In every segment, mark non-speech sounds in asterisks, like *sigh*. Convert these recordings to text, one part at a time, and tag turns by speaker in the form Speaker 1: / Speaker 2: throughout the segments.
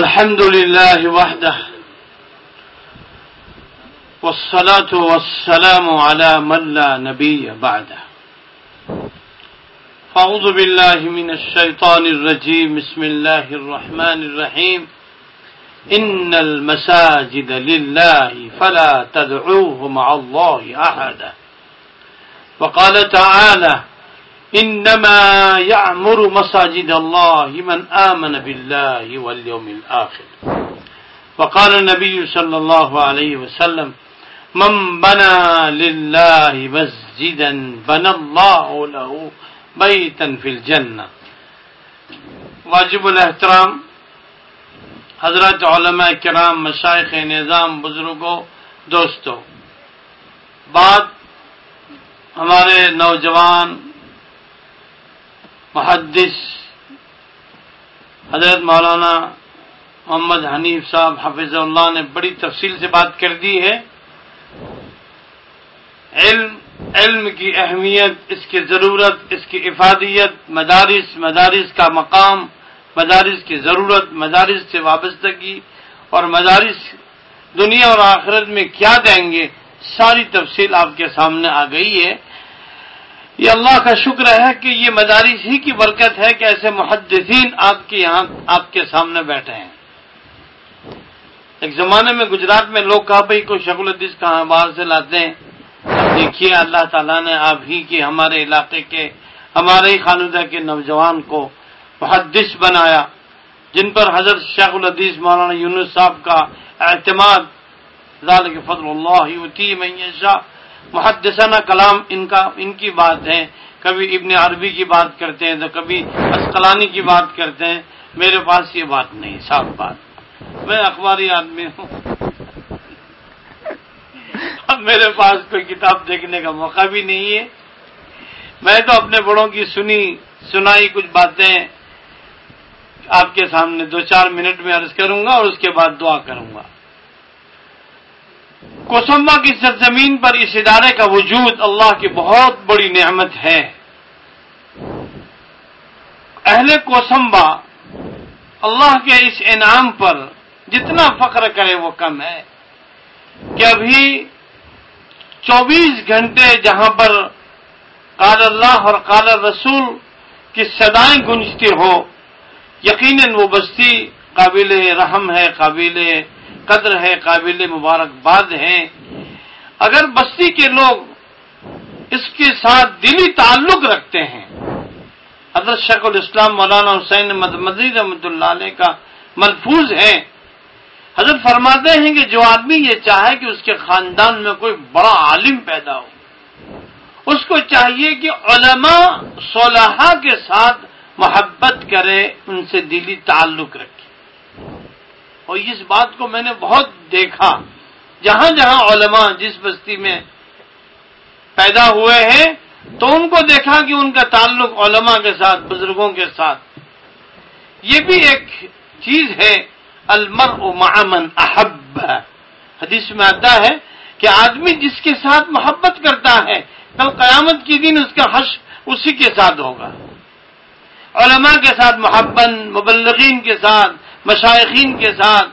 Speaker 1: الحمد لله وحده والصلاة والسلام على من لا نبي بعده. فأعوذ بالله من الشيطان الرجيم بسم الله الرحمن الرحيم. إن المساجد لله فلا تدعوه مع الله أحدا. وقال تعالى إنما يعمر مساجد الله من آمن بالله واليوم الآخر. وقال النبي صلى الله عليه وسلم، من بنى لله مسجدا بنى الله له بیتن فی الجنہ. واجب الاحترام، حضرت علماء کرام مشائق نظام، بزرگوں، دوستوں بات ہمارے نوجوان محدث حضرت مولانا محمد حنیف صاحب حافظ اللہ نے بڑی تفصیل سے بات کر دی ہے۔ علم علم کی اہمیت، اس کی ضرورت، اس کی افادیت، مدارس مدارس کا مقام، مدارس کی ضرورت، مدارس سے وابستگی اور مدارس دنیا اور آخرت میں کیا دیں گے، ساری تفصیل آپ کے سامنے آ گئی ہے۔ یہ اللہ کا شکر ہے کہ یہ مدارس ہی کی برکت ہے کہ ایسے محدثین آپ کے یہاں، آپ کے سامنے بیٹھے ہیں۔ ایک زمانے میں گجرات میں لوگ کہا بھائی کوئی شکل الدیس کہاں باہر سے لاتے ہیں۔ دیکھیے اللہ تعالیٰ نے آپ ہی کے ہمارے علاقے کے، ہمارے ہی خاندہ کے نوجوان کو محدث بنایا، جن پر حضرت شیخ الحدیث مولانا یونس صاحب کا اعتماد۔ ذالک فضل اللہ معیشہ محدثانہ کلام ان کا ان کی بات ہے کبھی ابن عربی کی بات کرتے ہیں تو کبھی اسقلانی کی بات کرتے ہیں۔ میرے پاس یہ بات نہیں، صاف بات۔ میں اخباری آدمی ہوں۔ اب میرے پاس کوئی کتاب دیکھنے کا موقع بھی نہیں ہے۔ میں تو اپنے بڑوں کی سنی، سنائی کچھ باتیں آپ کے سامنے دو چار منٹ میں عرض کروں گا اور اس کے بعد دعا کروں گا۔ کوسمبا کی سرزمین پر اس ادارے کا وجود اللہ کی بہت بڑی نعمت ہے۔ اہل کوسمبا اللہ کے اس انعام پر جتنا فخر کرے وہ کم ہے۔ کہ ابھی چوبیس گھنٹے جہاں پر قال اللہ اور قال رسول کی سدائیں گنجتی ہو یقیناً وہ بستی قابل رحم ہے، قابل قدر ہے، قابل مبارکباد ہے اگر بستی کے لوگ اس کے ساتھ دلی تعلق رکھتے ہیں، حضرت شیخ الاسلام مولانا حسین مدمدی رحمۃ اللہ علیہ کا ملفوظ ہے حضرت فرماتے ہیں کہ جو آدمی یہ چاہے کہ اس کے خاندان میں کوئی بڑا عالم پیدا ہو، اس کو چاہیے کہ علماء صلحہ کے ساتھ محبت کرے، ان سے دلی تعلق رکھے۔ اور اس بات کو میں نے بہت دیکھا۔ جہاں جہاں علماء جس بستی میں پیدا ہوئے ہیں، تو ان کو دیکھا کہ ان کا تعلق علماء کے ساتھ، بزرگوں کے ساتھ۔ یہ بھی ایک چیز ہے المر معمن احب۔ حدیث میں آتا ہے کہ آدمی جس کے ساتھ محبت کرتا ہے، کل قیامت کے دن اس کا حش اسی کے ساتھ ہوگا۔ علماء کے ساتھ محبت مبلغین کے ساتھ مشائقین کے ساتھ،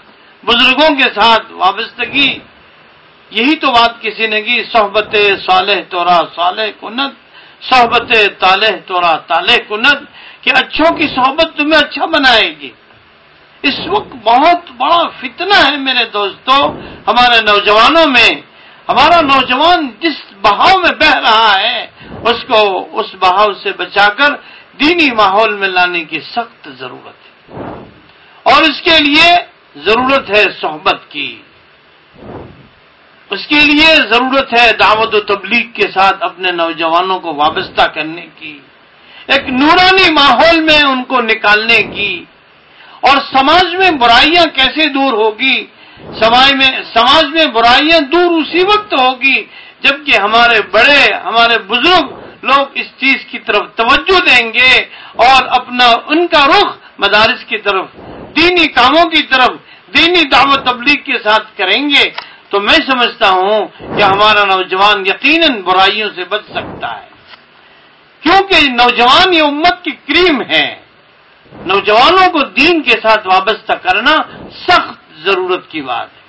Speaker 1: بزرگوں کے ساتھ وابستگی۔ یہی تو بات کسی نے کی، صحبت صالح تورا صالح کنت، صحبت طالح تورا طالح کنت، کہ اچھوں کی صحبت تمہیں اچھا بنائے گی۔ اس وقت بہت بڑا فتنہ ہے میرے دوستوں ہمارے نوجوانوں میں۔ ہمارا نوجوان جس بہاؤ میں بہ رہا ہے، اس کو اس بہاؤ سے بچا کر دینی ماحول میں لانے کی سخت ضرورت ہے۔ اور اس کے لیے ضرورت ہے صحبت کی۔ اس کے لیے ضرورت ہے دعوت و تبلیغ کے ساتھ اپنے نوجوانوں کو وابستہ کرنے کی۔ ایک نورانی ماحول میں ان کو نکالنے کی۔ اور سماج میں برائیاں کیسے دور ہوگی؟ سماج میں سماج میں برائیاں دور اسی وقت ہوگی جبکہ ہمارے بڑے ہمارے بزرگ لوگ اس چیز کی طرف توجہ دیں گے اور اپنا ان کا رخ مدارس کی طرف دینی کاموں کی طرف، دینی دعوت تبلیغ کے ساتھ کریں گے، تو میں سمجھتا ہوں کہ ہمارا نوجوان یقیناً برائیوں سے بچ سکتا ہے۔ کیونکہ نوجوان یہ امت کی کریم ہے۔ نوجوانوں کو دین کے ساتھ وابستہ کرنا سخت ضرورت کی بات ہے۔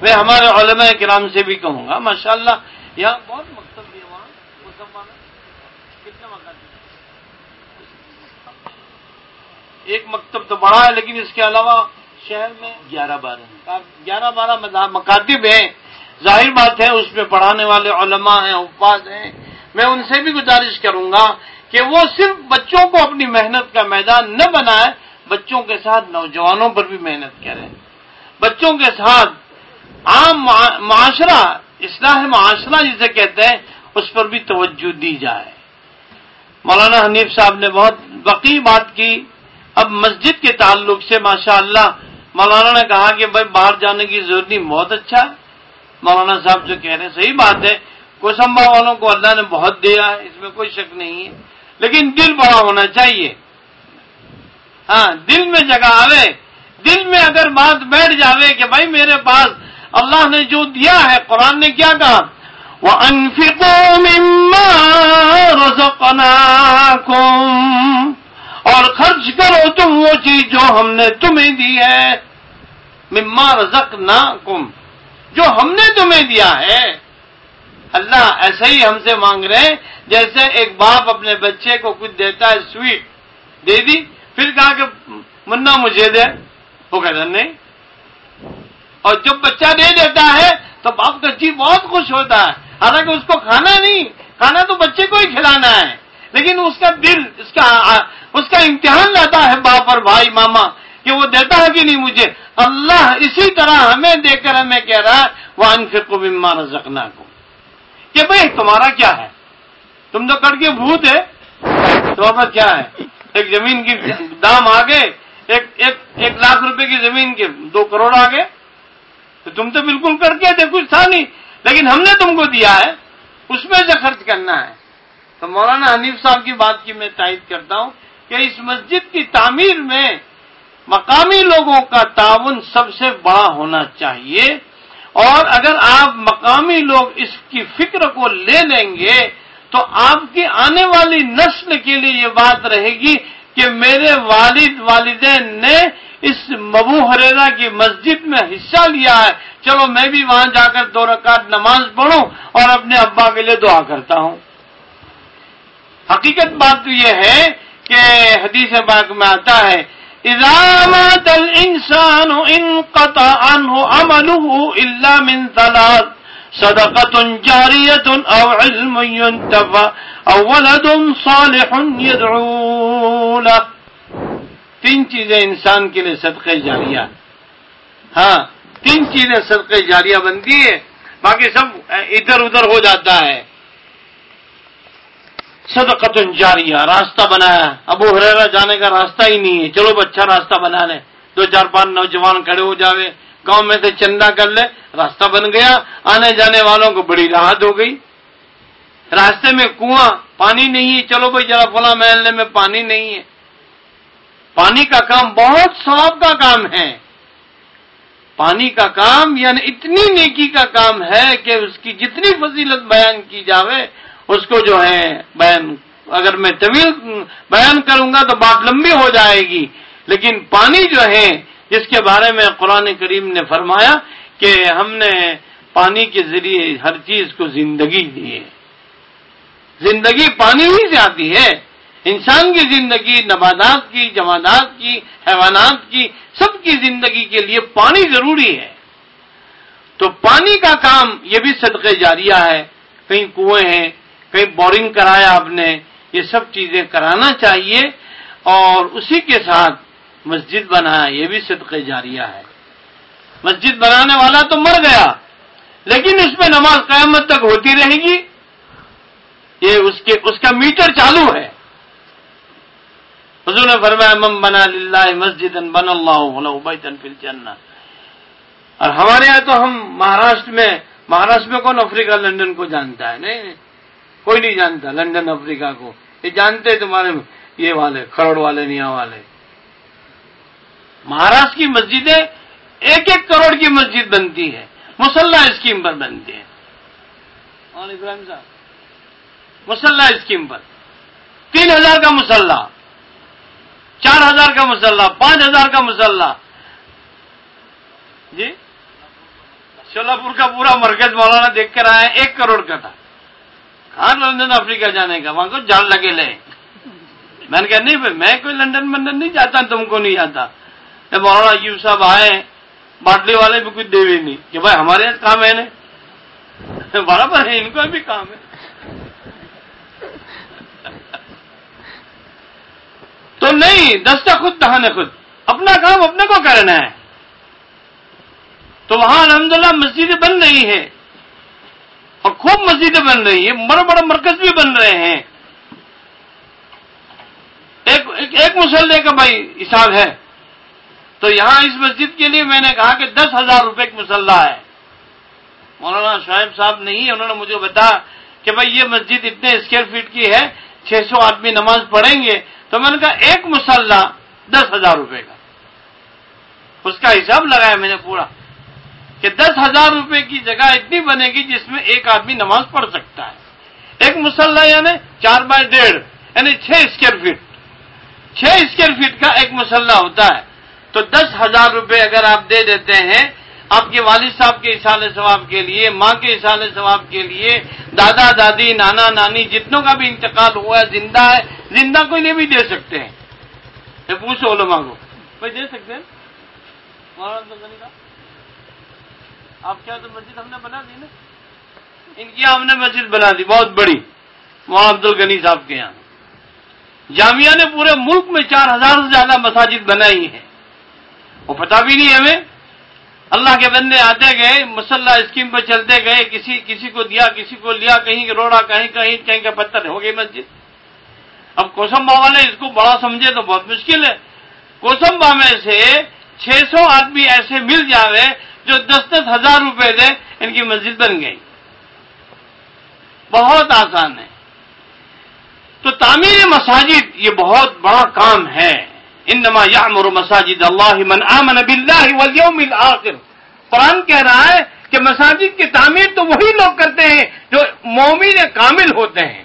Speaker 1: میں ہمارے علماء کرام سے بھی کہوں گا، ماشاءاللہ، یہاں بہت مقصد بھی ہے وہاں ایک مکتب تو بڑا ہے، لیکن اس کے علاوہ شہر میں گیارہ بارہ گیارہ بارہ مکاتب ہیں۔ ظاہر بات ہے، اس میں پڑھانے والے علماء ہیں اپاس ہیں۔ میں ان سے بھی گزارش کروں گا کہ وہ صرف بچوں کو اپنی محنت کا میدان نہ بنائے بچوں کے ساتھ نوجوانوں پر بھی محنت کریں۔ بچوں کے ساتھ عام معاشرہ، اصلاح معاشرہ جسے کہتے ہیں، اس پر بھی توجہ دی جائے۔ مولانا حنیف صاحب نے بہت وقی بات کی۔ اب مسجد کے تعلق سے ماشاء اللہ مولانا نے کہا کہ بھائی باہر جانے کی ضرورت نہیں، بہت اچھا مولانا صاحب جو کہہ رہے ہیں، صحیح بات ہے۔ کوسمبا والوں کو اللہ نے بہت دیا ہے، اس میں کوئی شک نہیں ہے۔ لیکن دل بڑا ہونا چاہیے۔ ہاں دل میں جگہ آوے۔ دل میں اگر بات بیٹھ جاوے کہ بھائی میرے پاس اللہ نے جو دیا ہے، قرآن نے کیا کہا؟ وہ اور خرچ کرو تم وہ چیز جو ہم نے تمہیں دی ہے۔ مما رزق نہ کم جو ہم نے تمہیں دیا ہے۔ اللہ ایسے ہی ہم سے مانگ رہے ہیں، جیسے ایک باپ اپنے بچے کو کچھ دیتا ہے سویٹ دے دی، پھر کہا کہ، منا مجھے دے۔ وہ کہتا نہیں۔ اور جب بچہ دے دیتا ہے، تو باپ کا جی بہت خوش ہوتا ہے۔ حالانکہ اس کو کھانا نہیں، کھانا تو بچے کو ہی کھلانا ہے۔ لیکن اس کا دل، اس کا اس کا امتحان لیتا ہے باپ اور بھائی ماما کہ وہ دیتا ہے کہ نہیں مجھے۔ اللہ اسی طرح ہمیں دے کر ہمیں کہہ رہا ہے وہ انفر کو بھی زخنا کو کہ بھائی تمہارا کیا ہے؟ تم تو کر کے بھوت ہے۔ تمہارا کیا ہے؟ ایک زمین کی دام آ گئے ایک ایک ایک لاکھ روپے کی زمین کے دو کروڑ آ گئے تو تم تو بالکل کر کے تھے کچھ تھا نہیں لیکن ہم نے تم کو دیا ہے، اس میں سے خرچ کرنا ہے۔ تو مولانا حنیف صاحب کی بات کی میں تائید کرتا ہوں کہ اس مسجد کی تعمیر میں مقامی لوگوں کا تعاون سب سے بڑا ہونا چاہیے اور اگر آپ مقامی لوگ اس کی فکر کو لے لیں گے تو آپ کی آنے والی نسل کے لیے یہ بات رہے گی کہ میرے والد والدین نے اس مبو حریرا کی مسجد میں حصہ لیا ہے۔ چلو میں بھی وہاں جا کر دو رکعت نماز پڑھوں اور اپنے ابا کے لیے دعا کرتا ہوں۔ حقیقت بات تو یہ ہے کہ حدیث باغ میں آتا ہے ادامت الانسان انقطع عنه عمله الا من ثلاث، صدقة جارية او علم ينتفع او ولد صالح يدعو له. تین چیزیں انسان کے لیے صدقے جاریہ ہاں تین چیزیں صدقے جاریہ بنتی ہے باقی سب ادھر ادھر ہو جاتا ہے۔ صدقت جاریہ، راستہ بنایا۔ ابو ہریرا جانے کا راستہ ہی نہیں ہے۔ چلو اچھا راستہ بنا لے دو چار پانچ نوجوان کھڑے ہو جاوے۔ گاؤں میں سے چندہ کر لے۔ راستہ بن گیا۔ آنے جانے والوں کو بڑی راحت ہو گئی۔ راستے میں کنواں، پانی نہیں ہے۔ چلو بھائی ذرا فلاں محلے میں پانی نہیں ہے۔ پانی کا کام بہت سواب کا کام ہے۔ پانی کا کام یعنی اتنی نیکی کا کام ہے کہ اس کی جتنی فضیلت بیان کی جاوے اس کو جو ہے بیان اگر میں طویل بیان کروں گا تو بات لمبی ہو جائے گی۔ لیکن پانی جو ہے، جس کے بارے میں قرآن کریم نے فرمایا کہ ہم نے پانی کے ذریعے ہر چیز کو زندگی دی ہے۔ زندگی پانی ہی سے آتی ہے۔ انسان کی زندگی نبادات کی، جمادات کی، حیوانات کی، سب کی زندگی کے لیے پانی ضروری ہے۔ تو پانی کا کام یہ بھی صدقے جاریہ ہے۔ کہیں کنویں ہیں کہیں بورنگ کرایا آپ نے، یہ سب چیزیں کرانا چاہیے اور اسی کے ساتھ مسجد بنایا یہ بھی صدقے جاریہ ہے۔ مسجد بنانے والا تو مر گیا، لیکن اس میں نماز قیامت تک ہوتی رہے گی۔ یہ اس کے، اس کا میٹر چالو ہے۔ حضور نے فرمایا مم بنا للہ مسجد بن اللہ بیتن فی اور ہمارے یہاں تو ہم مہاراشٹر میں مہاراشٹر میں کون افریقہ لنڈن کو جانتا ہے؟ نہیں۔ کوئی نہیں جانتا لنڈن افریقہ کو۔ یہ جانتے تمہارے یہ والے، کروڑ والے نیا والے۔ مہاراشٹر کی مسجدیں ایک ایک کروڑ کی مسجد بنتی ہے مسلح اسکیم پر بنتی ہے ابراہیم صاحب۔ مسلح اسکیم پر۔ تین ہزار کا مسلح، چار ہزار کا مسلح، پانچ ہزار کا مسلح۔ جی؟ شولہ پور کا پورا مرکز مولانا دیکھ کر آیا ایک کروڑ کا تھا۔ کہاں لندن افریقہ جانے کا، وہاں کو جال لگے لے۔ میں نے کہا، نہیں بھائی، میں کوئی لندن منڈن نہیں جاتا، تم کو نہیں آتا۔ مولانا ایوب صاحب آئے، باٹلی والے بھی کچھ دے نہیں، کہ بھائی، ہمارے یہاں کام ہے نا۔ *laughs* برابر ہے، ان کو بھی کام ہے۔ *laughs* تو نہیں، دستہ خود دہانے خود۔ اپنا کام اپنے کو کرنا ہے۔ تو وہاں الحمدللہ مسجدیں بن رہی ہیں۔ اور خوب مسجدیں بن رہی ہیں بڑا بڑا مرکز بھی بن رہے ہیں۔ ایک ایک مسلح کا بھائی حساب ہے۔ تو یہاں اس مسجد کے لیے میں نے کہا کہ دس ہزار روپے کا مسلح ہے۔ مولانا شعیب صاحب نہیں انہوں نے مجھے بتایا کہ بھائی یہ مسجد اتنے اسکوائر فیٹ کی ہے، چھ سو آدمی نماز پڑھیں گے۔ تو میں نے کہا ایک مسلح دس ہزار روپے کا۔ اس کا حساب لگایا میں نے پورا۔ کہ دس ہزار روپے کی جگہ اتنی بنے گی جس میں ایک آدمی نماز پڑھ سکتا ہے۔ ایک مسلح یعنی چار بائی ڈیڑھ یعنی چھ اسکوائر فٹ۔ چھ اسکوائر فٹ کا ایک مسلح ہوتا ہے۔ تو دس ہزار روپے اگر آپ دے دیتے ہیں، آپ کے والد صاحب کے اشال ثواب کے لیے، ماں کے اشال ثواب کے لیے، دادا، دادی، نانا، نانی، جتنوں کا بھی انتقال ہوا ہے، زندہ ہے، زندہ کو لیے بھی دے سکتے ہیں۔ پوچھو علماء کو۔ بھائی دے سکتے ہیں؟ آپ کیا تو مسجد ہم نے بنا دی نا؟ ان کی ہم نے مسجد بنا دی، بہت بڑی۔ وہاں عبد الغنی صاحب کے یہاں۔ جامعہ نے پورے ملک میں چار ہزار سے زیادہ مساجد بنائی ہیں۔ وہ پتا بھی نہیں ہمیں۔ اللہ کے بندے آتے گئے، مسلح اسکیم پہ چلتے گئے، کسی کسی کو دیا، کسی کو لیا، کہیں روڑا، کہیں کہیں کہیں کا پتھر، ہو گئی مسجد۔ اب کوسمبا والے اس کو بڑا سمجھے تو بہت مشکل ہے۔ کوسمبا میں سے چھ سو آدمی ایسے مل جاوے جو دس دس ہزار روپے دے ان کی مسجد بن گئی۔ بہت آسان ہے۔ تو تعمیر مساجد یہ بہت بڑا کام ہے۔ انما یعمر مساجد اللہ من آمن باللہ والیوم الاخر قرآن کہہ رہا ہے کہ مساجد کی تعمیر تو وہی لوگ کرتے ہیں جو مومن کامل ہوتے ہیں۔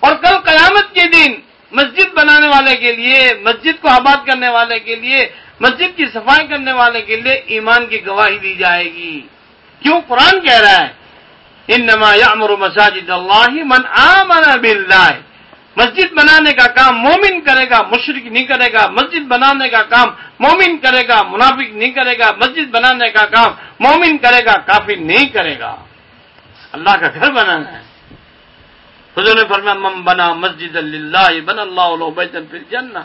Speaker 1: اور کل قیامت کے دن مسجد بنانے والے کے لیے، مسجد کو آباد کرنے والے کے لیے مسجد کی صفائی کرنے والے کے لیے ایمان کی گواہی دی جائے گی۔ کیوں قرآن کہہ رہا ہے؟ ان نما یامر مساجد اللہ من آمن باللہ۔ مسجد بنانے کا کام مومن کرے گا مشرق نہیں کرے گا۔ مسجد بنانے کا کام مومن کرے گا، منافق نہیں کرے گا۔ مسجد بنانے کا کام مومن کرے گا کافی نہیں کرے گا۔ اللہ کا گھر بنانا ہے۔ حضور نے فرمایا، من بنا مسجد اللہ بن اللہ بیتن فی الجنہ۔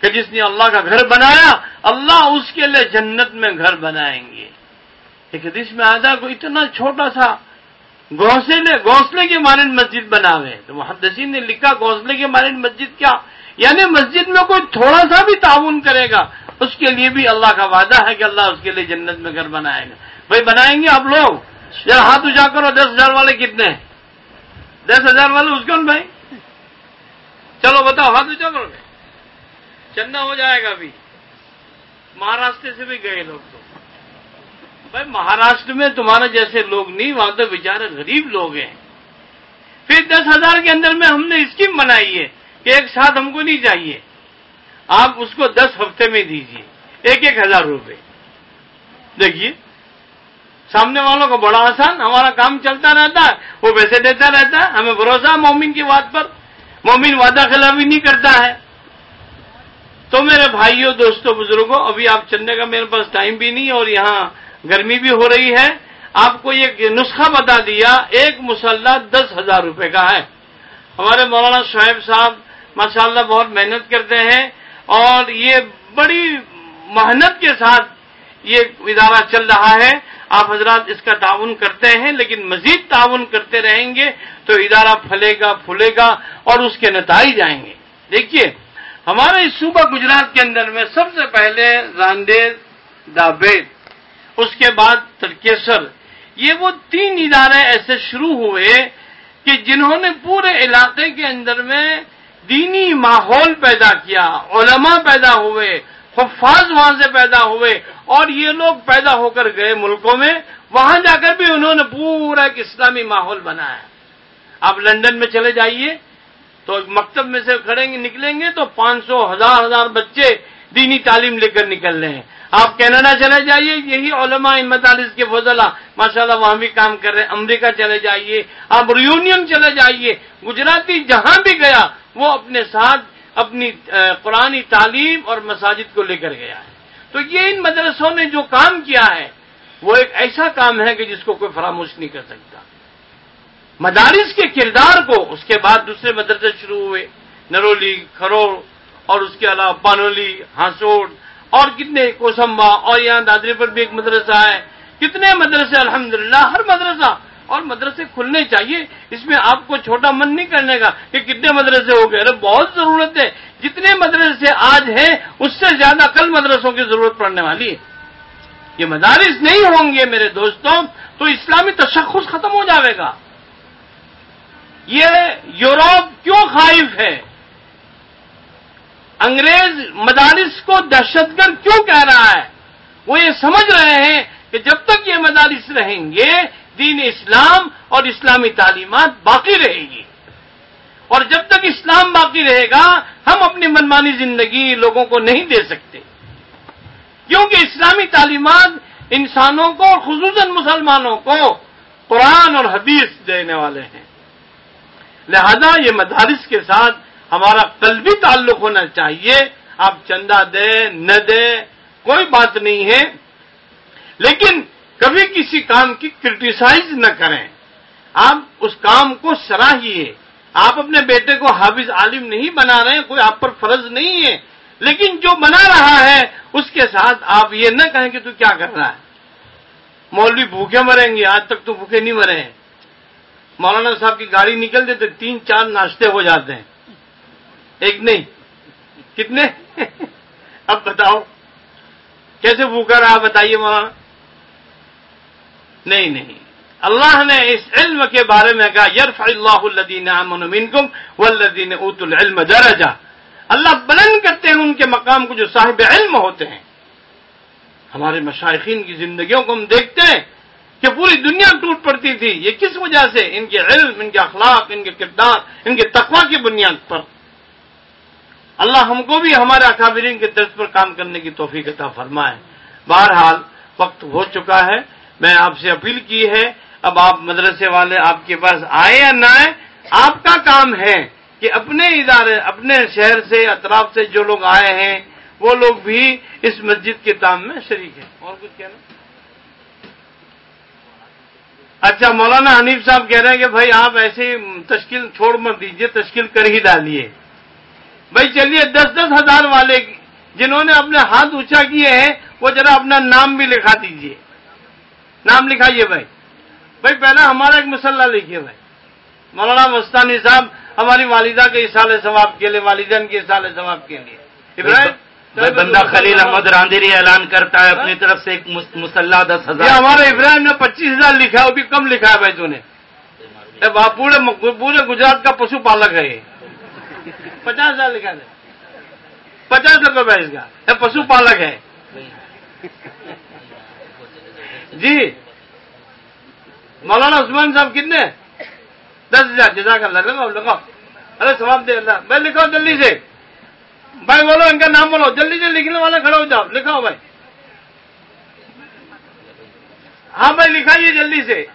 Speaker 1: کہ جس نے اللہ کا گھر بنایا، اللہ اس کے لیے جنت میں گھر بنائیں گے۔ ایک حدیث میں آدھا کو اتنا چھوٹا سا گھونسلے گھونسلے کے مانند مسجد بناوے۔ تو محدثین نے لکھا، گھونسلے کے مانند مسجد کیا؟ یعنی مسجد میں کوئی تھوڑا سا بھی تعاون کرے گا، اس کے لیے بھی اللہ کا وعدہ ہے کہ اللہ اس کے لیے جنت میں گھر بنائے گا۔ بھائی، بنائیں گے آپ لوگ؟ ذرا ہاتھ اجا کرو، دس ہزار والے کتنے ہیں؟ دس ہزار والے اس کون بھائی؟ چلو بتاؤ، ہاتھ اجا کرو۔ چندہ ہو جائے گا ابھی مہاراشٹر سے بھی گئے لوگ تو۔ بھائی، مہاراشٹر میں تمہارے جیسے لوگ نہیں، وہاں تو بےچارے غریب لوگ ہیں۔ پھر دس ہزار کے اندر میں ہم نے اسکیم بنائی ہے کہ ایک ساتھ ہم کو نہیں چاہیے۔ آپ اس کو دس ہفتے میں دیجیے، ایک ایک ہزار روپے۔ دیکھیے، سامنے والوں کو بڑا آسان، ہمارا کام چلتا رہتا ہے وہ پیسے دیتا رہتا۔ ہے ہمیں بھروسہ، مومن کی بات پر۔ مومن وعدہ خلافی نہیں کرتا ہے۔ تو میرے بھائیوں، دوستوں، بزرگوں، ابھی آپ چلنے کا میرے پاس ٹائم بھی نہیں اور یہاں گرمی بھی ہو رہی ہے۔ آپ کو یہ نسخہ بتا دیا، ایک مسلح دس ہزار روپے کا ہے۔ ہمارے مولانا شعیب صاحب ماشاءاللہ بہت محنت کرتے ہیں اور یہ بڑی محنت کے ساتھ یہ ادارہ چل رہا ہے۔ آپ حضرات اس کا تعاون کرتے ہیں، لیکن مزید تعاون کرتے رہیں گے تو ادارہ پھلے گا، پھولے گا اور اس کے نتائج آئیں گے۔ دیکھیے ہمارے اس صوبہ گجرات کے اندر میں سب سے پہلے راندیر دابید اس کے بعد ترکیسر یہ وہ تین ادارے ایسے شروع ہوئے کہ جنہوں نے پورے علاقے کے اندر میں دینی ماحول پیدا کیا، علماء پیدا ہوئے، حفاظ وہاں سے پیدا ہوئے اور یہ لوگ پیدا ہو کر گئے ملکوں میں، وہاں جا کر بھی انہوں نے پورا ایک اسلامی ماحول بنایا۔ آپ لندن میں چلے جائیے۔ تو مکتب میں سے کھڑیں گے، نکلیں گے تو پانچ سو، ہزار ہزار بچے دینی تعلیم لے کر نکل رہے ہیں۔ آپ کینیڈا چلے جائیے، یہی علماء ان مدارس کے فضلہ۔ ماشاء اللہ وہاں بھی کام کر رہے ہیں، امریکہ چلے جائیے، آپ ریونین چلے جائیے۔ گجراتی جہاں بھی گیا، وہ اپنے ساتھ اپنی قرآن تعلیم اور مساجد کو لے کر گیا ہے۔ تو یہ ان مدرسوں نے جو کام کیا ہے، وہ ایک ایسا کام ہے کہ جس کو کوئی فراموش نہیں کر سکتا۔ مدارس کے کردار کو، اس کے بعد دوسرے مدرسے شروع ہوئے، نرولی کھروڑ اور اس کے علاوہ پانولی ہاسوڑ، اور کتنے، کوسمبا، اور یہاں دادری پر بھی ایک مدرسہ ہے۔ کتنے مدرسے، الحمدللہ، ہر مدرسہ، اور مدرسے کھلنے چاہیے۔ اس میں آپ کو چھوٹا من نہیں کرنے کا کہ کتنے مدرسے ہو گئے۔ ارے، بہت ضرورت ہے۔ جتنے مدرسے آج ہیں، اس سے زیادہ کل مدرسوں کی ضرورت پڑنے والی ہے۔ یہ مدارس نہیں ہوں گے میرے دوستوں، تو اسلامی تشخص ختم ہو جاوے گا۔ یہ یوروپ کیوں خائف ہے؟ انگریز مدارس کو دہشت گرد کیوں کہہ رہا ہے؟ وہ یہ سمجھ رہے ہیں کہ جب تک یہ مدارس رہیں گے، دین اسلام اور اسلامی تعلیمات باقی رہے گی۔ اور جب تک اسلام باقی رہے گا، ہم اپنی منمانی زندگی لوگوں کو نہیں دے سکتے۔ کیونکہ اسلامی تعلیمات انسانوں کو خصوصاً مسلمانوں کو قرآن اور حدیث دینے والے ہیں۔ لہذا یہ مدارس کے ساتھ ہمارا قلبی تعلق ہونا چاہیے۔ آپ چندہ دیں، نہ دیں، کوئی بات نہیں ہے۔ لیکن کبھی کسی کام کی کرٹیسائز نہ کریں۔ آپ اس کام کو سراہیے آپ اپنے بیٹے کو حافظ عالم نہیں بنا رہے ہیں، کوئی آپ پر فرض نہیں ہے۔ لیکن جو بنا رہا ہے، اس کے ساتھ آپ یہ نہ کہیں کہ تو کیا کر رہا ہے۔ مولوی بھوکے مریں گے، آج تک تو بھوکے نہیں مرے ہیں۔ مولانا صاحب کی گاڑی نکل دیتے تین چار ناشتے ہو جاتے ہیں۔ ایک نہیں۔ کتنے؟ اب بتاؤ۔ کیسے بھوکا رہا بتائیے مولانا۔ نہیں نہیں۔ اللہ نے اس علم کے بارے میں کہا یرف اللہ الدین امن منکم والذین اوت العلم درجہ۔ اللہ بلند کرتے ہیں ان کے مقام کو جو صاحب علم ہوتے ہیں۔ ہمارے مشائقین کی زندگیوں کو ہم دیکھتے ہیں۔ کہ پوری دنیا ٹوٹ پڑتی تھی۔ یہ کس وجہ سے؟ ان کے علم، ان کے اخلاق، ان کے کردار، ان کے تقوا کی بنیاد پر۔ اللہ ہم کو بھی ہمارے اکابرین کے درد پر کام کرنے کی توفیق عطا فرمائے۔ بہرحال، وقت ہو چکا ہے۔ میں آپ سے اپیل کی ہے، اب آپ مدرسے والے آپ کے پاس آئے یا نہ آئے آپ کا کام ہے کہ اپنے ادارے، اپنے شہر سے، اطراف سے جو لوگ آئے ہیں، وہ لوگ بھی اس مسجد کے کام میں شریک ہیں۔ اور کچھ کہنا؟ اچھا مولانا حنیف صاحب کہہ رہے ہیں کہ بھائی آپ ایسے تشکیل چھوڑ مت دیجیے تشکیل کر ہی ڈالیے۔ بھائی چلیے دس دس ہزار والے جنہوں نے اپنے ہاتھ اونچا کیے ہیں وہ ذرا اپنا نام بھی لکھا دیجیے نام لکھائیے بھائی۔ بھائی پہلا ہمارا ایک مسلح لکھیے بھائی۔ مولانا مستانی صاحب ہماری والدہ کے اشال ثواب کے لیے والدین کے اشال ثواب کے لیے۔
Speaker 2: ابراہیم بندہ خلیل احمد راندری اعلان کرتا ہے، اپنی طرف سے ایک مسلح دس ہزار۔
Speaker 1: ہمارے ابراہیم نے پچیس ہزار لکھا ہے، وہ بھی کم لکھا ہے بھائی تو نے۔ پورے پورے گجرات کا پشو پالک ہے یہ۔ پچاس ہزار لکھا دے پچاس روپے بیس کا۔ پشو پالک ہے۔ جی۔ مولانا عثمان صاحب کتنے؟ دس ہزار۔ جزاک اللہ لگاؤ لگاؤ۔ ارے سواب دے اللہ۔ بھائی لکھاؤ جلدی سے۔ بھائی بولو ان کا نام بولو۔ جلدی سے لکھنے والا کھڑا ہو جاؤ۔ لکھاؤ بھائی۔ ہاں بھائی، لکھائیے جلدی سے۔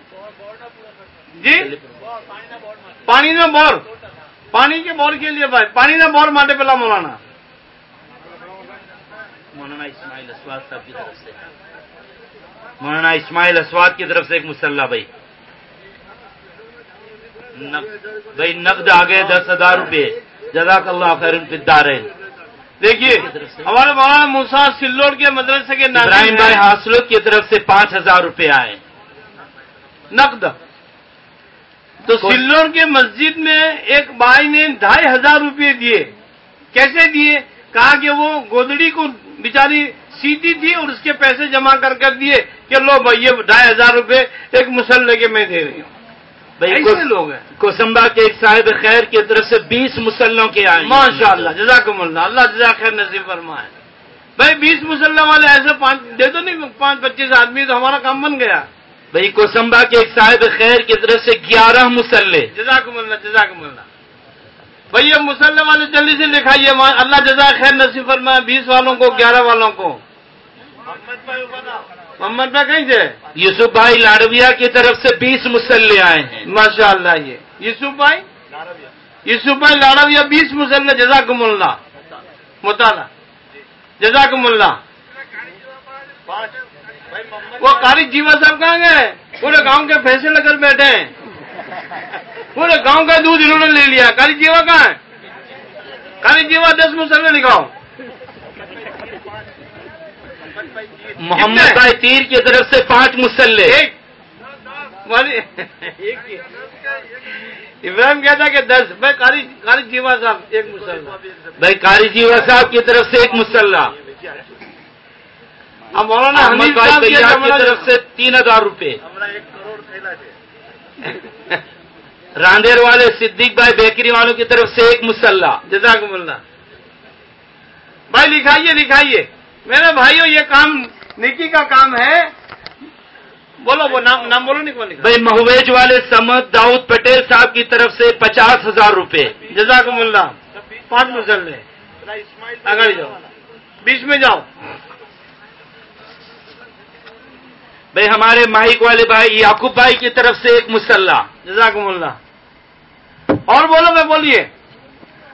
Speaker 1: جی؟ پانی میں بور پانی کے بور کے لیے بھائی۔ پانی نہ بور ماٹے پہلا مولانا۔
Speaker 2: مولانا اسماعیل اسواد صاحب کی طرف سے۔ مولانا اسماعیل اسواد کی طرف سے ایک مسلح بھائی۔ بھائی، نقد آ گئے دس ہزار روپے۔ جزاک اللہ خیر فدار ہے
Speaker 1: دیکھیے ہمارے مولانا موسا سلوڑ کے مدرسے کے
Speaker 2: ابراہیم بھائی حاصلوں کی طرف سے پانچ ہزار روپے آئے۔
Speaker 1: نقد۔ تو سلور کے مسجد میں ایک بھائی نے ڈھائی ہزار روپے دیے۔ کیسے دیے؟ کہا کہ وہ گودڑی کو بیچاری سیتی تھی اور اس کے پیسے جمع کر کر دیے کہ لو بھائی یہ ڈھائی ہزار روپے ایک مسلح کے میں دے رہی ہوں۔
Speaker 2: ایسے لوگ ہیں۔ کوسمبا کے ایک صاحب خیر کی طرف سے بیس مسلحوں کے آئے
Speaker 1: ماشاء اللہ جزاکم اللہ اللہ جزاک خیر نصیب فرمائے۔ بھائی بیس مسلح والے ایسے پانچ دے دو نہیں پانچ پچیس آدمی تو ہمارا کام بن گیا۔
Speaker 2: بھائی کوسمبا کے ایک صاحب خیر کی طرف سے گیارہ مسلح۔
Speaker 1: جزاکم اللہ جزاکم اللہ۔ بھائی یہ مسلح والے جلدی سے لکھائیے اللہ جزا خیر نصیب فرما بیس والوں کو گیارہ والوں کو۔ محمد بھائی کہیں سے؟
Speaker 2: یوسف بھائی لاڑویا کی طرف سے بیس مسلح آئے ہیں۔
Speaker 1: ماشاء اللہ یہ۔ یوسف بھائی؟ یوسف بھائی لاڑویا بیس مسلح جزاکم اللہ۔ مطالعہ۔ جزاکم اللہ۔ وہ کاری جیوا صاحب کہاں گئے؟ پورے گاؤں کے پیسے لے کر بیٹھے ہیں۔ پورے گاؤں کا دودھ انہوں نے لے لیا۔ کالی جیوا کہاں ہے؟ کالی جیوا دس مسلم لکھاؤ۔
Speaker 2: محمد بھائی تیر کی طرف سے پانچ مسلح۔
Speaker 1: ایک۔ ابراہیم کہتا کہ دس۔ بھائی کاری جیوا صاحب ایک مسلم
Speaker 2: بھائی کاری جیوا صاحب کی طرف سے ایک مسلح۔
Speaker 1: اب مولانا حمید
Speaker 2: بھائی
Speaker 1: صاحب
Speaker 2: کی طرف سے تین ہزار روپے۔ *laughs* راندیر والے صدیق بھائی بیکری والوں کی طرف سے ایک مسلح۔
Speaker 1: جزاکم اللہ۔ بھائی لکھائیے لکھائیے۔ میرے بھائیوں یہ کام نیکی کا کام ہے۔ بولو وہ نام نام بولو لکھا؟
Speaker 2: بھائی مہویج والے سمت داؤد پٹیل صاحب کی طرف سے پچاس ہزار روپے۔
Speaker 1: جزاکم اللہ۔ پانچ مسلے آگے جاؤ۔ بیچ میں جاؤ۔
Speaker 2: بھائی ہمارے ماہک والے بھائی یعقوب بھائی کی طرف سے ایک مسلح۔
Speaker 1: جزاکم اللہ۔ اور بولو میں بولیے۔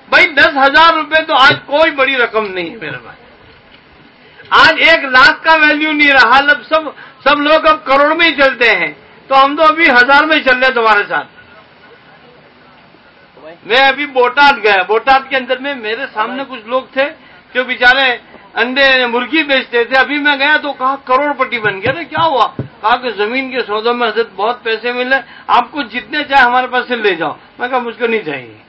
Speaker 1: بھائی دس ہزار روپے تو آج کوئی بڑی رقم نہیں ہے میرے بھائی۔ آج ایک لاکھ کا ویلیو نہیں رہا اب سب سب لوگ اب کروڑ میں ہی چلتے ہیں۔ تو ہم تو ابھی ہزار میں ہی چل رہے ہیں تمہارے ساتھ۔ میں ابھی بوٹاد گیا بوٹاد کے اندر میں، میرے سامنے کچھ لوگ تھے جو بیچارے انڈے مرغی بیچتے تھے۔ ابھی میں گیا تو کہا کروڑ پٹی بن گیا۔ ارے، کیا ہوا؟ کہا کہ زمین کے سودوں میں حضرت بہت پیسے ملے آپ کو جتنے چاہے ہمارے پاس سے لے جاؤ۔ میں کہا مجھ کو نہیں چاہیے۔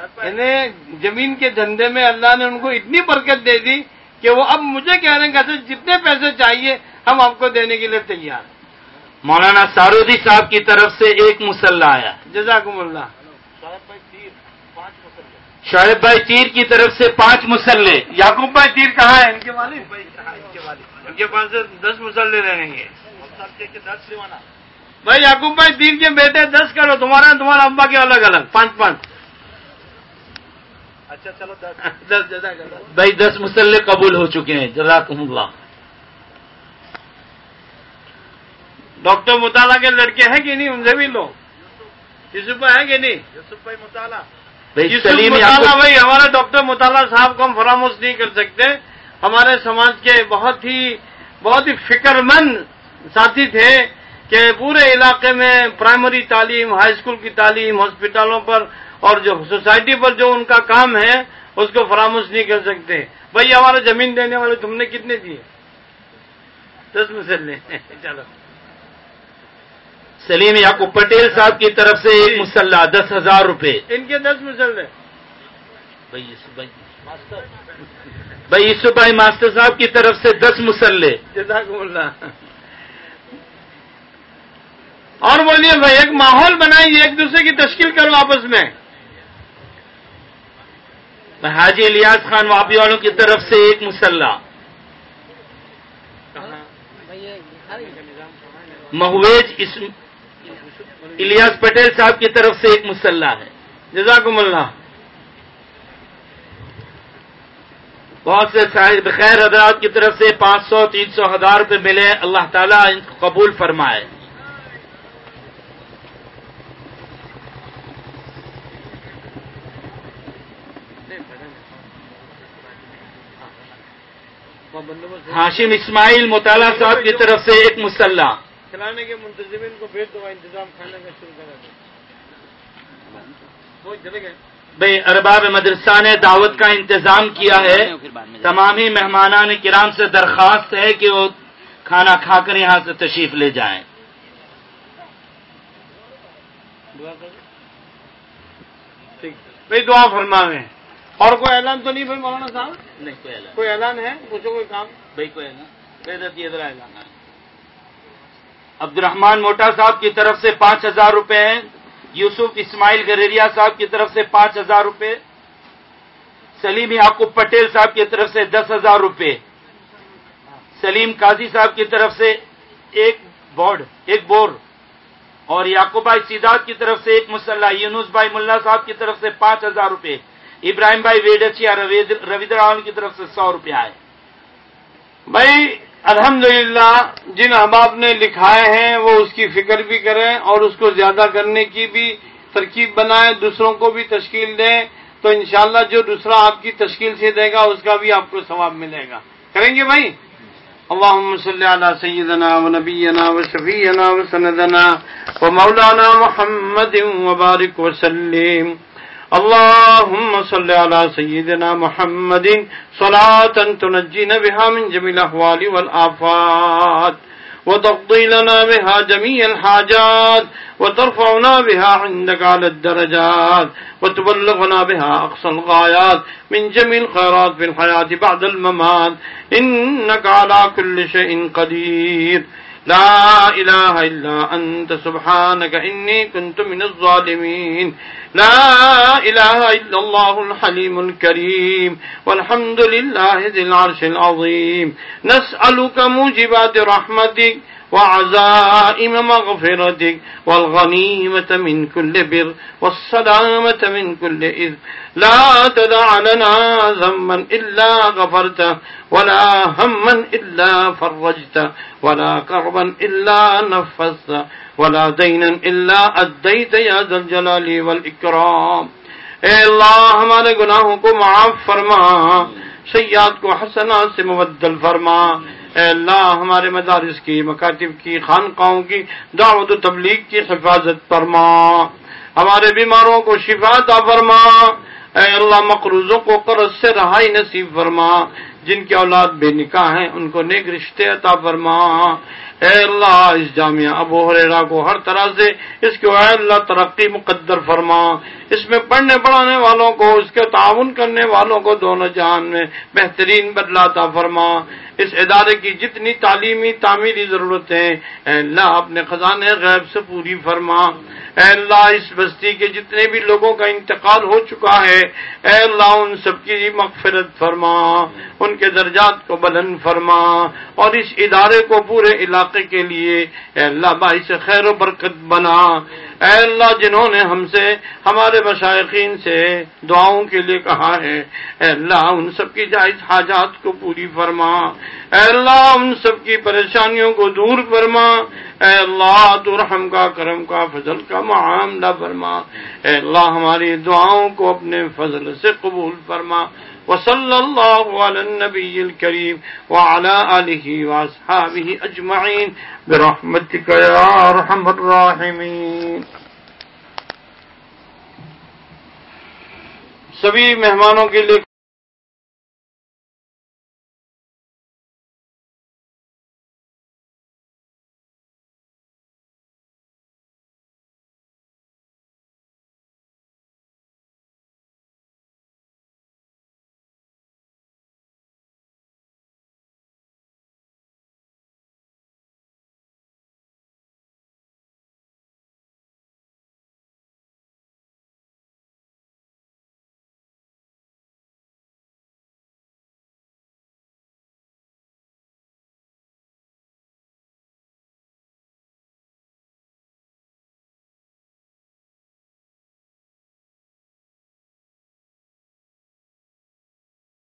Speaker 1: یعنی زمین کے دھندے میں اللہ نے ان کو اتنی برکت دے دی کہ وہ اب مجھے کہہ رہے ہیں کہ حضرت جتنے پیسے چاہیے ہم آپ کو دینے کے لیے تیار ہیں۔
Speaker 2: مولانا سارودی صاحب کی طرف سے ایک مسلح آیا۔
Speaker 1: جزاکم اللہ۔
Speaker 2: شعیب بھائی تیر کی طرف سے پانچ مسلح۔
Speaker 1: یعقوب بھائی تیر کہاں ہے ان کے والد۔ ان کے پاس سے دس مسلے رہیں گے۔ بھائی یعقوب بھائی تیر کے بیٹے دس کرو تمہارا تمہارا ابا کے الگ الگ۔ پانچ پانچ۔ اچھا چلو دس۔ *laughs*
Speaker 2: بھائی دس مسلح قبول ہو چکے ہیں۔ جزاکم اللہ۔
Speaker 1: ڈاکٹر مطالعہ کے لڑکے ہیں کہ نہیں؟ ان سے بھی لو۔ یوسف ہے کہ نہیں؟ یوسف بھائی مطالعہ۔
Speaker 2: بھائی
Speaker 1: مطالعہ بھائی ہمارے ڈاکٹر مطالعہ صاحب کو ہم فراموش نہیں کر سکتے۔ ہمارے سماج کے بہت ہی بہت ہی فکر مند ساتھی تھے کہ پورے علاقے میں پرائمری تعلیم ہائی اسکول کی تعلیم ہاسپٹلوں پر اور جو سوسائٹی پر جو ان کا کام ہے اس کو فراموش نہیں کر سکتے۔ بھائی ہمارا زمین دینے والے تم نے کتنے دیے؟ دس مسلے چلو۔
Speaker 2: سلیم یعقوب پٹیل صاحب کی طرف سے ایک مسلح دس ہزار روپے۔
Speaker 1: ان کے دس مسلے
Speaker 2: بھائی بھائی بھائی یوسف بھائی ماسٹر صاحب کی طرف سے دس مسلح۔
Speaker 1: جزاکم اللہ۔ اور بولیے بھائی ایک ماحول بنائیے ایک دوسرے کی تشکیل کرو آپس میں۔
Speaker 2: میں حاجی الیاس خان واپی والوں کی طرف سے ایک مسلح۔ مہویج اسم الیاس پٹیل صاحب کی طرف سے ایک مسلح ہے۔
Speaker 1: جزاکم اللہ۔
Speaker 2: بہت سے صاحب خیر حضرات کی طرف سے پانچ سو، تین سو ہزار روپے ملے۔ اللہ تعالیٰ ان کو قبول فرمائے۔ ہاشم اسماعیل مطالعہ صاحب کی طرف سے ایک مسلح۔
Speaker 1: کھلانے کے منتظمین کو بھیج دو انتظام کھانے کا شروع کرا
Speaker 2: بھائی ارباب مدرسہ نے دعوت کا انتظام کیا ہے۔ تمام ہی مہمانان کرام سے درخواست ہے کہ وہ کھانا کھا کر یہاں سے تشریف لے جائیں۔
Speaker 1: بھائی دعا فرماویں۔ اور کوئی اعلان تو نہیں بھائی مولانا صاحب؟
Speaker 2: نہیں کوئی اعلان
Speaker 1: کوئی اعلان ہے؟ پوچھو کوئی کام؟
Speaker 2: بھائی کوئی اعلان۔ ادھر اعلان ہے عبد الرحمان موٹا صاحب کی طرف سے پانچ ہزار روپے ہیں۔ یوسف اسماعیل گریریا صاحب کی طرف سے پانچ ہزار روپے۔ سلیم یعقوب پٹیل صاحب کی طرف سے دس ہزار روپے۔ سلیم قاضی صاحب کی طرف سے ایک بورڈ ایک بور۔ اور یعقوب بھائی سیدات کی طرف سے ایک مسلح یونس بھائی ملا صاحب کی طرف سے پانچ ہزار روپے۔ ابراہیم بھائی ویڈچیا رویدر راول کی طرف سے سو روپے آئے۔
Speaker 1: بھائی، الحمدللہ، جن احباب نے لکھائے ہیں، وہ اس کی فکر بھی کریں اور اس کو زیادہ کرنے کی بھی ترکیب بنائیں، دوسروں کو بھی تشکیل دیں، تو انشاءاللہ جو دوسرا آپ کی تشکیل سے دے گا، اس کا بھی آپ کو ثواب ملے گا۔ کریں گے بھائی؟ اللهم صل على سيدنا ونبينا وشفينا وسندنا ومولانا محمد وبارك وسلم اللهم صل على سيدنا محمد صلاة تنجينا بها من جميع الأحوال والآفات، وتقضي لنا بها جميع الحاجات، وترفعنا بها عندك على الدرجات، وتبلغنا بها أقصى الغايات، من جميع الخيرات في الحياة بعد الممات، إنك على كل شيء قدير. لا إله إلا أنت، سبحانك إني كنت من الظالمين. لا إله إلا الله الحليم الكريم، والحمد لله ذي العرش العظيم. نسألك موجبات رحمتك وعزائم مغفرتك والغنيمة من كل بر والسلامة من كل إذ لا تدع لنا ذنبا إلا غفرته، ولا هما إلا فرجته، ولا كربا إلا نفسته ولا دينا إلا أديت يا ذا الجلال والإكرام. اے اللہ، ہمارے گناہوں کو معاف فرما سیاد کو حسنات سے مبدل فرما اے اللہ، ہمارے مدارس کی، مکاتب کی، خانقاہوں کی، دعوت و تبلیغ کی حفاظت فرما۔ ہمارے بیماروں کو شفا عطا فرما۔ اے اللہ، مقروضوں کو قرض سے رہائی نصیب فرما۔ جن کی اولاد بے نکاح ہیں، ان کو نیک رشتے عطا فرما۔ اے اللہ، اس جامعہ ابو حریرا کو ہر طرح سے اس کو اے اللہ، ترقی مقدر فرما۔ اس میں پڑھنے پڑھانے والوں کو، اس کے تعاون کرنے والوں کو دونوں جہان میں بہترین بدلاتا فرما۔ اس ادارے کی جتنی تعلیمی تعمیری ضرورتیں اے اللہ اپنے خزانے غیب سے پوری فرما۔ اے اللہ اس بستی کے جتنے بھی لوگوں کا انتقال ہو چکا ہے، اے اللہ ان سب کی مغفرت فرما، ان کے درجات کو بلند فرما۔ اور اس ادارے کو پورے علاقے کے لیے، اے اللہ بھائی سے خیر و برکت بنا۔ اے اللہ جنہوں نے ہم سے ہمارے مشائقین سے دعاؤں کے لیے کہا ہے، اے اللہ ان سب کی جائز حاجات کو پوری فرما۔ اے اللہ ان سب کی پریشانیوں کو دور فرما۔ اے اللہ تو رحم کا کرم کا فضل کا معاملہ فرما۔ اے اللہ ہماری دعاؤں کو اپنے فضل سے قبول فرما۔ وصلى الله على النبي الكريم وعلى آله وأصحابه أجمعين. برحمتك يا رحم الراحمين. سبھی مہمانوں کے لیے